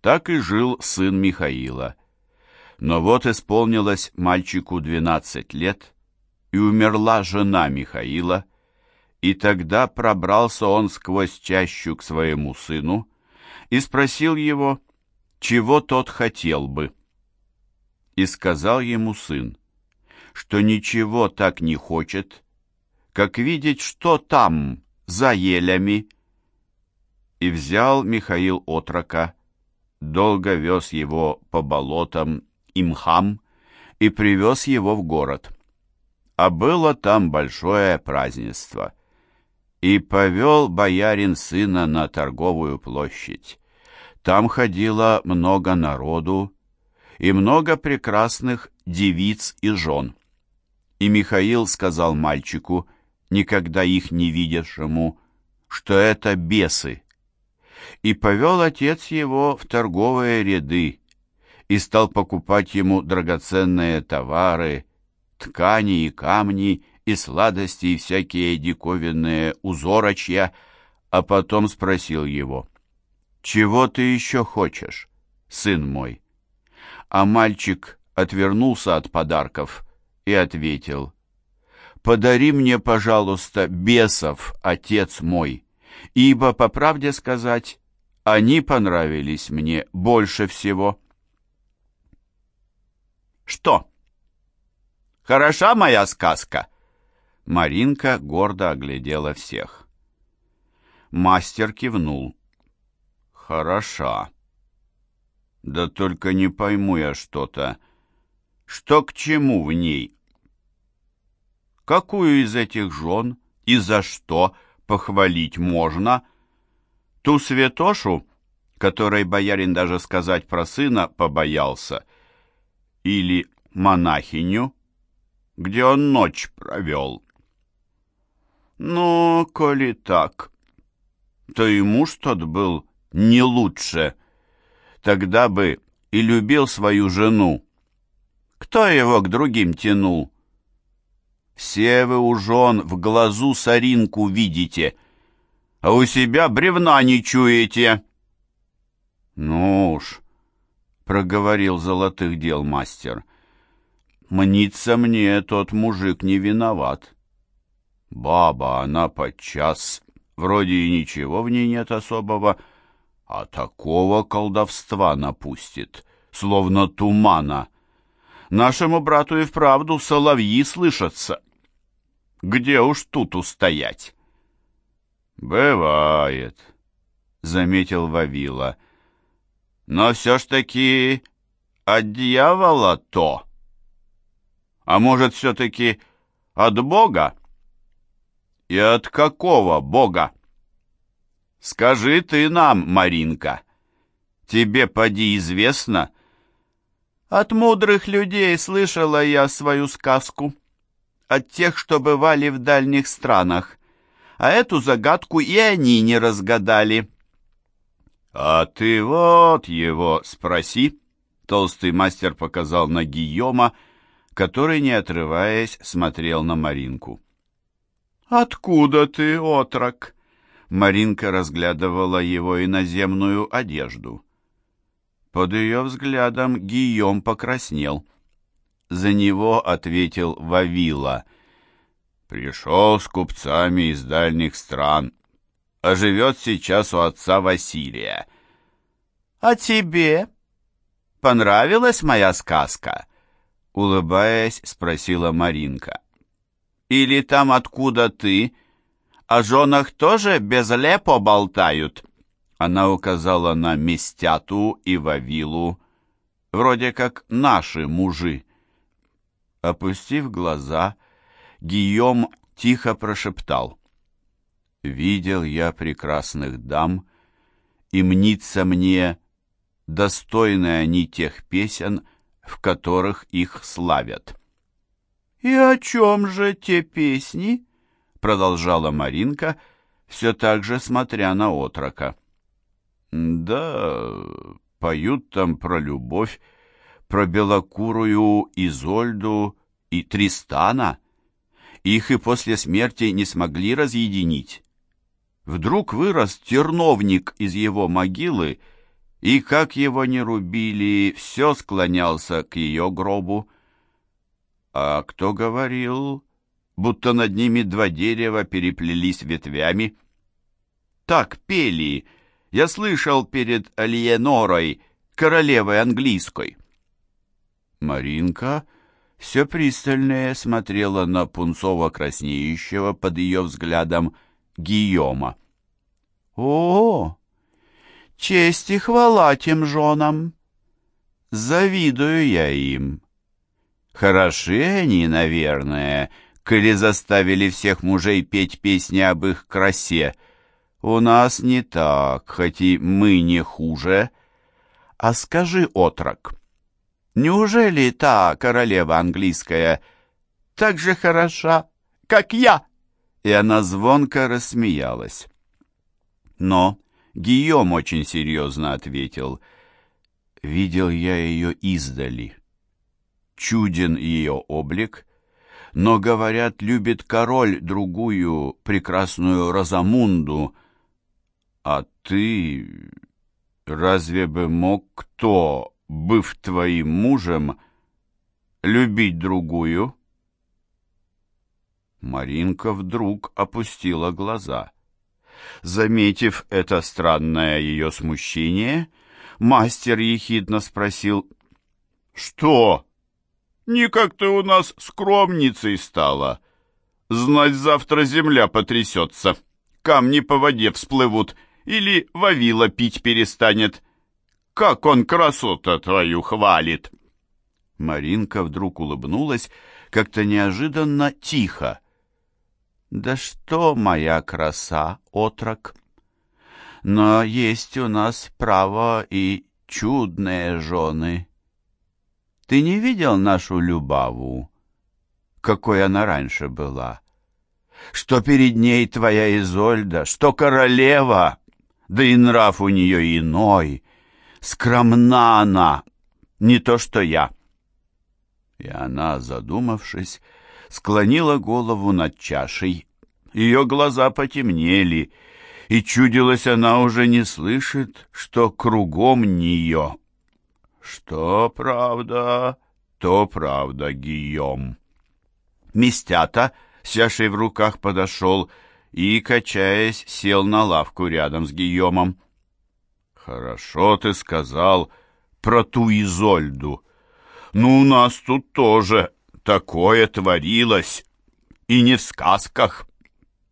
Так и жил сын Михаила. Но вот исполнилось мальчику 12 лет, и умерла жена Михаила, и тогда пробрался он сквозь чащу к своему сыну и спросил его, чего тот хотел бы. И сказал ему сын, что ничего так не хочет, как видеть, что там, за елями. И взял Михаил отрока, долго вез его по болотам и мхам и привез его в город. А было там большое празднество. И повел боярин сына на торговую площадь. Там ходило много народу и много прекрасных девиц и жен. И Михаил сказал мальчику, никогда их не видевшему, что это бесы. И повел отец его в торговые ряды, и стал покупать ему драгоценные товары, ткани и камни, и сладости, и всякие диковинные узорочья, а потом спросил его, «Чего ты еще хочешь, сын мой?» А мальчик отвернулся от подарков и ответил, «Подари мне, пожалуйста, бесов, отец мой, ибо, по правде сказать, они понравились мне больше всего». «Что? Хороша моя сказка?» Маринка гордо оглядела всех. Мастер кивнул. «Хороша. Да только не пойму я что-то. Что к чему в ней?» Какую из этих жен и за что похвалить можно? Ту святошу, которой боярин даже сказать про сына побоялся, или монахиню, где он ночь провел. Ну, коли так, то и муж тот был не лучше. Тогда бы и любил свою жену. Кто его к другим тянул? Все вы у жен в глазу соринку видите, а у себя бревна не чуете. Ну уж, проговорил золотых дел мастер, мнится мне тот мужик не виноват. Баба, она подчас, вроде и ничего в ней нет особого, а такого колдовства напустит, словно тумана. Нашему брату и вправду соловьи слышатся. Где уж тут устоять? Бывает, заметил Вавила. Но все ж таки от дьявола то. А может, все-таки от Бога? И от какого Бога? Скажи ты нам, Маринка. Тебе поди известно? От мудрых людей слышала я свою сказку от тех, что бывали в дальних странах, а эту загадку и они не разгадали. «А ты вот его спроси», — толстый мастер показал на Гийома, который, не отрываясь, смотрел на Маринку. «Откуда ты, отрок?» Маринка разглядывала его иноземную одежду. Под ее взглядом Гийом покраснел — за него ответил Вавила. «Пришел с купцами из дальних стран, а живет сейчас у отца Василия». «А тебе понравилась моя сказка?» Улыбаясь, спросила Маринка. «Или там, откуда ты, о женах тоже безлепо болтают?» Она указала на Местяту и Вавилу, вроде как наши мужи. Опустив глаза, Гийом тихо прошептал. «Видел я прекрасных дам, и мнится мне, достойны они тех песен, в которых их славят». «И о чем же те песни?» — продолжала Маринка, все так же смотря на отрока. «Да, поют там про любовь, про белокурую Изольду и Тристана. Их и после смерти не смогли разъединить. Вдруг вырос терновник из его могилы и, как его не рубили, все склонялся к ее гробу. А кто говорил, будто над ними два дерева переплелись ветвями? Так пели, я слышал перед Альенорой, королевой английской. Маринка все пристальнее смотрела на пунцово-краснеющего под ее взглядом Гийома. «О, честь и хвала тем женам! Завидую я им. Хороши они, наверное, коли заставили всех мужей петь песни об их красе. У нас не так, хоть и мы не хуже. А скажи, отрок, неужели та королева английская так же хороша, как я?» И она звонко рассмеялась. Но Гийом очень серьезно ответил. «Видел я ее издали. Чуден ее облик, но, говорят, любит король другую, прекрасную Розамунду. А ты... Разве бы мог кто, быв твоим мужем, любить другую?» Маринка вдруг опустила глаза. Заметив это странное ее смущение, мастер ехидно спросил, «Что? Не как ты у нас скромницей стала? Знать, завтра земля потрясется, камни по воде всплывут или Вавила пить перестанет. Как он красоту твою хвалит!» Маринка вдруг улыбнулась как-то неожиданно тихо. Да что моя краса, отрок! Но есть у нас право и чудные жены. Ты не видел нашу Любаву, какой она раньше была? Что перед ней твоя Изольда, что королева, да и нрав у нее иной. Скромна она, не то что я. И она, задумавшись, склонила голову над чашей. Ее глаза потемнели, и чудилось, она уже не слышит, что кругом нее. Что правда, то правда, Гийом. Мистята, сяший в руках, подошел и, качаясь, сел на лавку рядом с Гийомом. «Хорошо ты сказал про ту Изольду. Ну, у нас тут тоже Такое творилось, и не в сказках,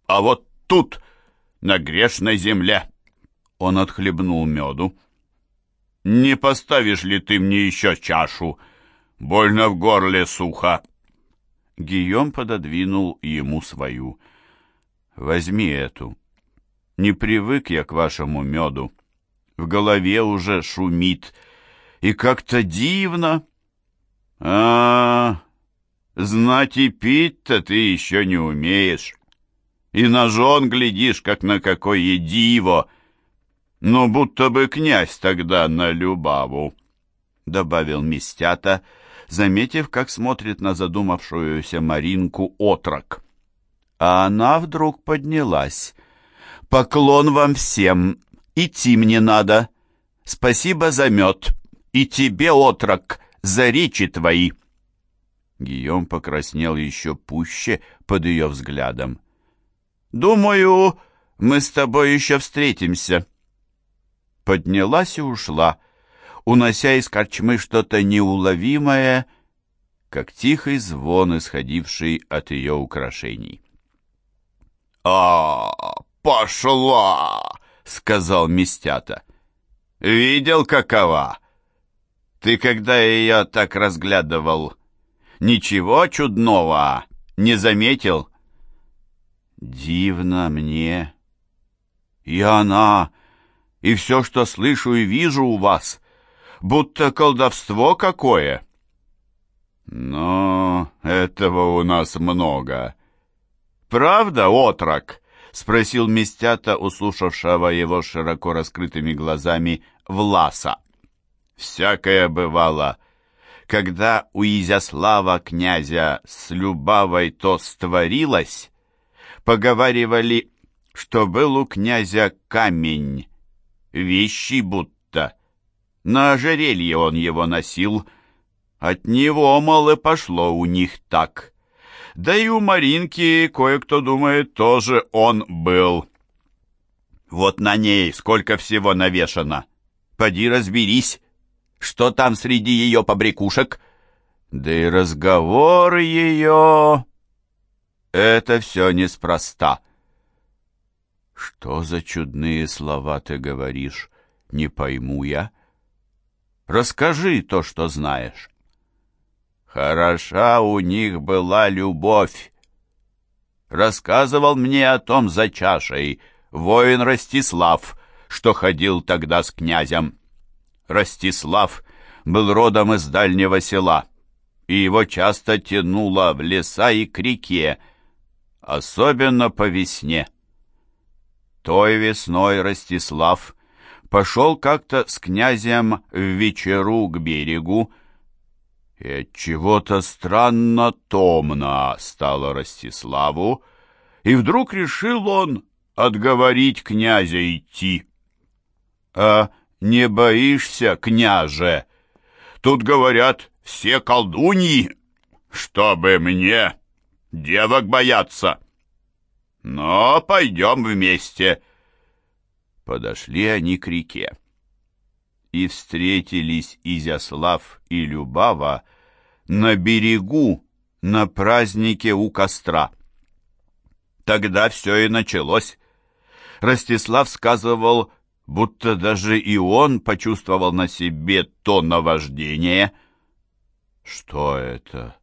а вот тут, на грешной земле. Он отхлебнул меду. «Не поставишь ли ты мне еще чашу? Больно в горле сухо». Гийом пододвинул ему свою. «Возьми эту. Не привык я к вашему меду. В голове уже шумит. И как-то дивно. А, Знать и пить-то ты еще не умеешь. И на жен глядишь, как на какое диво. Но будто бы князь тогда на Любаву, — добавил Мистята, заметив, как смотрит на задумавшуюся Маринку отрок. А она вдруг поднялась. «Поклон вам всем! Идти мне надо! Спасибо за мед! И тебе, отрок, за речи твои!» Гийом покраснел еще пуще под ее взглядом. «Думаю, мы с тобой еще встретимся». Поднялась и ушла, унося из корчмы что-то неуловимое, как тихий звон, исходивший от ее украшений. «А, пошла!» — сказал Мистята. «Видел, какова? Ты, когда ее так разглядывал, Ничего чудного не заметил? Дивно мне. И она, и все, что слышу и вижу у вас, будто колдовство какое. Но этого у нас много. Правда, отрок? Спросил Местята, услушавшего его широко раскрытыми глазами Власа. Всякое бывало когда у Изяслава князя с Любавой то створилось, поговаривали, что был у князя камень, вещи будто, На ожерелье он его носил. От него, мол, и пошло у них так. Да и у Маринки, кое-кто думает, тоже он был. Вот на ней сколько всего навешано. Поди разберись, что там среди ее побрякушек. Да и разговоры ее... Это все неспроста. Что за чудные слова ты говоришь, не пойму я. Расскажи то, что знаешь. Хороша у них была любовь. Рассказывал мне о том за чашей воин Ростислав, что ходил тогда с князем. Ростислав был родом из дальнего села, и его часто тянуло в леса и к реке, особенно по весне. Той весной Ростислав пошел как-то с князем в вечеру к берегу, и от чего-то странно томно стало Ростиславу, и вдруг решил он отговорить князя идти. А не боишься, княже? Тут говорят все колдуньи, чтобы мне девок бояться. Но пойдем вместе. Подошли они к реке. И встретились Изяслав и Любава на берегу на празднике у костра. Тогда все и началось. Ростислав сказывал, будто даже и он почувствовал на себе то наваждение. «Что это?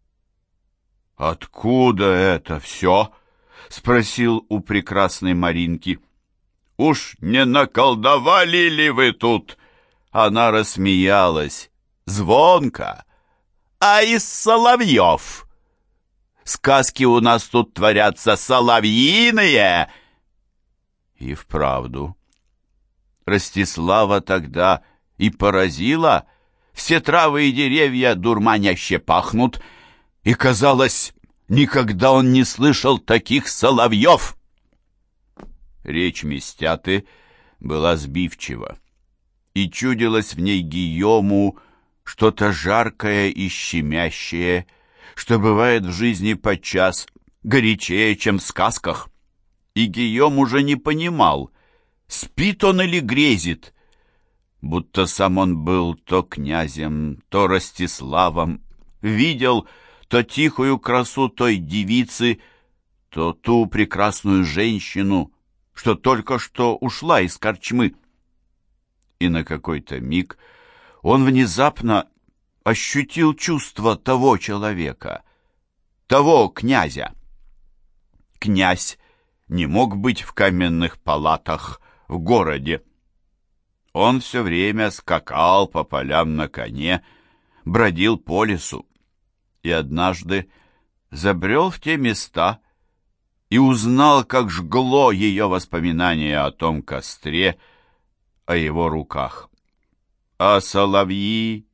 Откуда это все?» — спросил у прекрасной Маринки. «Уж не наколдовали ли вы тут?» Она рассмеялась. Звонко. «А из соловьев!» Сказки у нас тут творятся соловьиные!» И вправду. Ростислава тогда и поразила. Все травы и деревья дурманяще пахнут, и, казалось, никогда он не слышал таких соловьев. Речь Местяты была сбивчива, и чудилось в ней Гийому что-то жаркое и щемящее, что бывает в жизни подчас горячее, чем в сказках. И Гийом уже не понимал, спит он или грезит, будто сам он был то князем, то Ростиславом, видел то тихую красу той девицы, то ту прекрасную женщину, что только что ушла из корчмы. И на какой-то миг он внезапно ощутил чувство того человека, того князя. Князь не мог быть в каменных палатах в городе. Он все время скакал по полям на коне, бродил по лесу и однажды забрел в те места и узнал, как жгло ее воспоминание о том костре, о его руках. А соловьи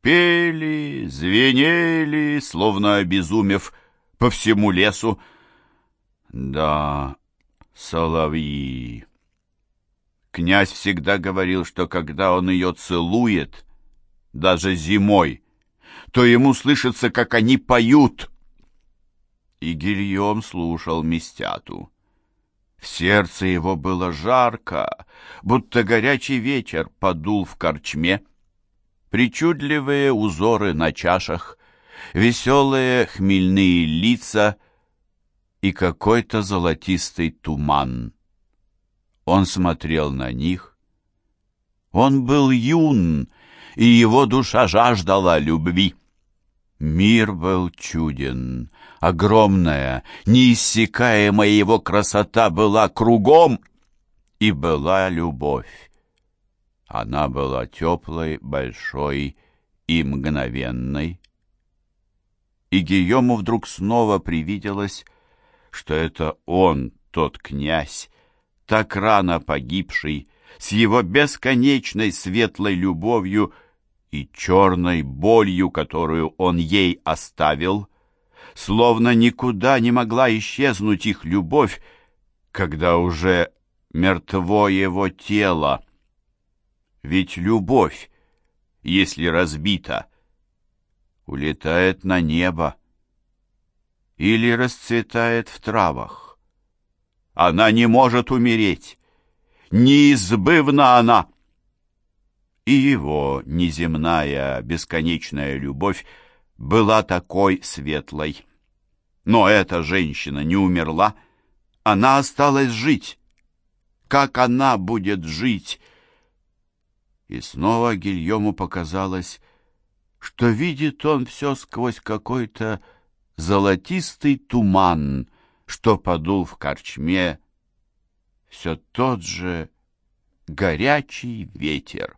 пели, звенели, словно обезумев по всему лесу. Да, соловьи. Князь всегда говорил, что когда он ее целует, даже зимой, то ему слышится, как они поют. И Гильем слушал Мистяту. В сердце его было жарко, будто горячий ветер подул в корчме — причудливые узоры на чашах, веселые хмельные лица и какой-то золотистый туман. Он смотрел на них. Он был юн, и его душа жаждала любви. Мир был чуден, огромная, неиссякаемая его красота была кругом, и была любовь. Она была теплой, большой и мгновенной. И Гийому вдруг снова привиделось, что это он, тот князь, так рано погибший, с его бесконечной светлой любовью и черной болью, которую он ей оставил, словно никуда не могла исчезнуть их любовь, когда уже мертво его тело. Ведь любовь если разбита, улетает на небо или расцветает в травах. Она не может умереть, неизбывна она. И его неземная бесконечная любовь была такой светлой. Но эта женщина не умерла, она осталась жить. Как она будет жить? И снова Гильому показалось, что видит он все сквозь какой-то золотистый туман, что подул в корчме, все тот же горячий ветер.